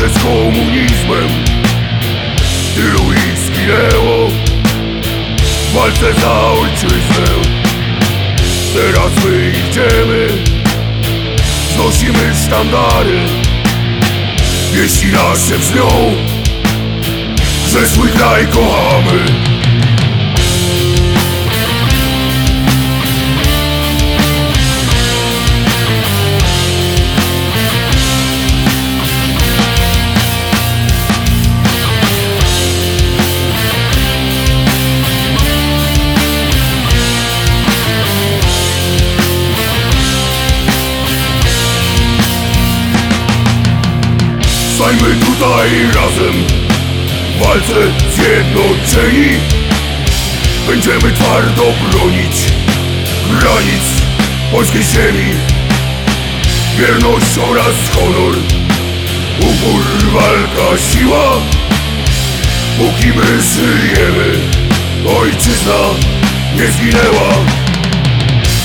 walce z komunizmem. Tylu ich zginęło. Walce za ojczyznę. Teraz my idziemy, znosimy sztandary. Wieści nasze brzmią, że swój kraj kochamy Stańmy tutaj razem. W walce zjednoczeni. Będziemy twardo bronić Granic polskiej ziemi. Wierność oraz honor. Upór, walka, siła. Póki my żyjemy Ojczyzna nie zginęła.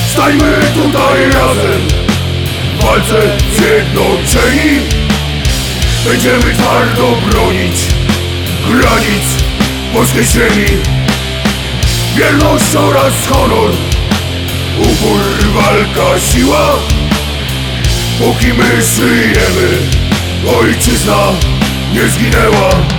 Stańmy tutaj razem. W walce zjednoczeni Będziemy twardo bronić granic polskiej ziemi. Wierność oraz honor Upór, walka, siła. Póki my żyjemy Ojczyzna nie zginęła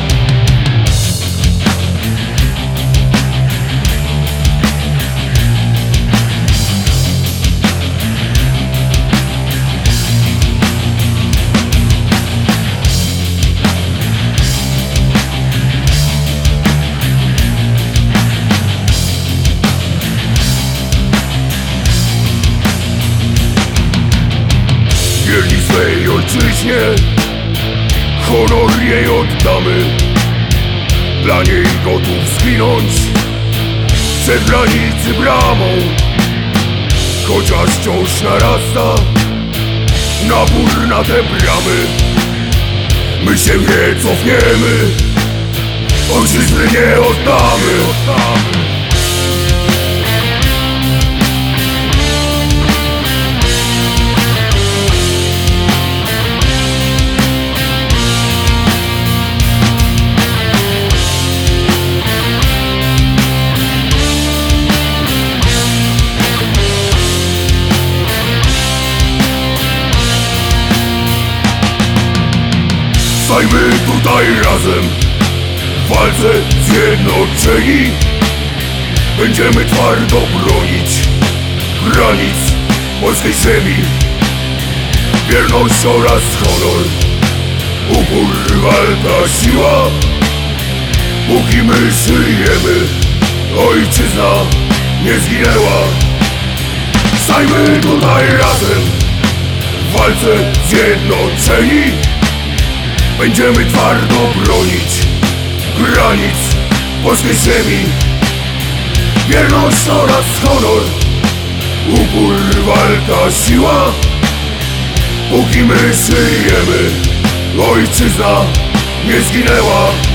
ojczyźnie Honor jej oddamy. Dla niej gotów zginąć Przed granicy bramą. Chociaż wciąż narasta Nabór na te bramy. My się nie cofniemy Ojczyzny nie oddamy, oddamy. Stajmy tutaj razem W walce zjednoczeni. Będziemy twardo bronić Granic polskiej ziemi. Wierność oraz honor Upór, walka, siła. Póki my żyjemy Ojczyzna nie zginęła. Stajmy tutaj razem W walce zjednoczeni Będziemy twardo bronić granic polskiej ziemi. Wierność oraz honor Upór, walka, siła. Póki my żyjemy Ojczyzna nie zginęła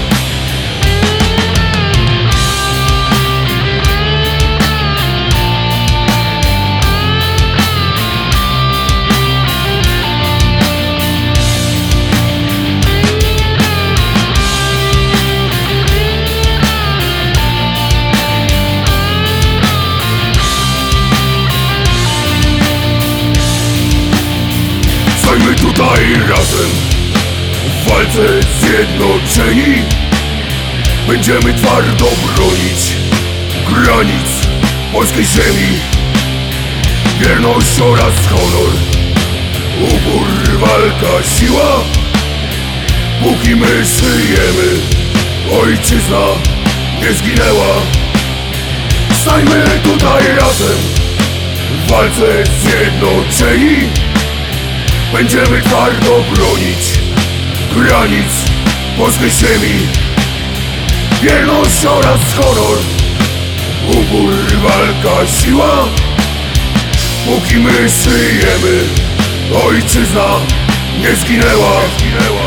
Walce zjednoczeni. Będziemy twardo bronić Granic polskiej ziemi. Wierność oraz honor. Upór, walka, siła. Póki my żyjemy Ojczyzna nie zginęła. Stajmy tutaj razem W walce zjednoczeni. Będziemy twardo bronić granic polskiej ziemi Wierność oraz honor Upór, walka, siła Póki my żyjemy Ojczyzna nie zginęła, nie zginęła.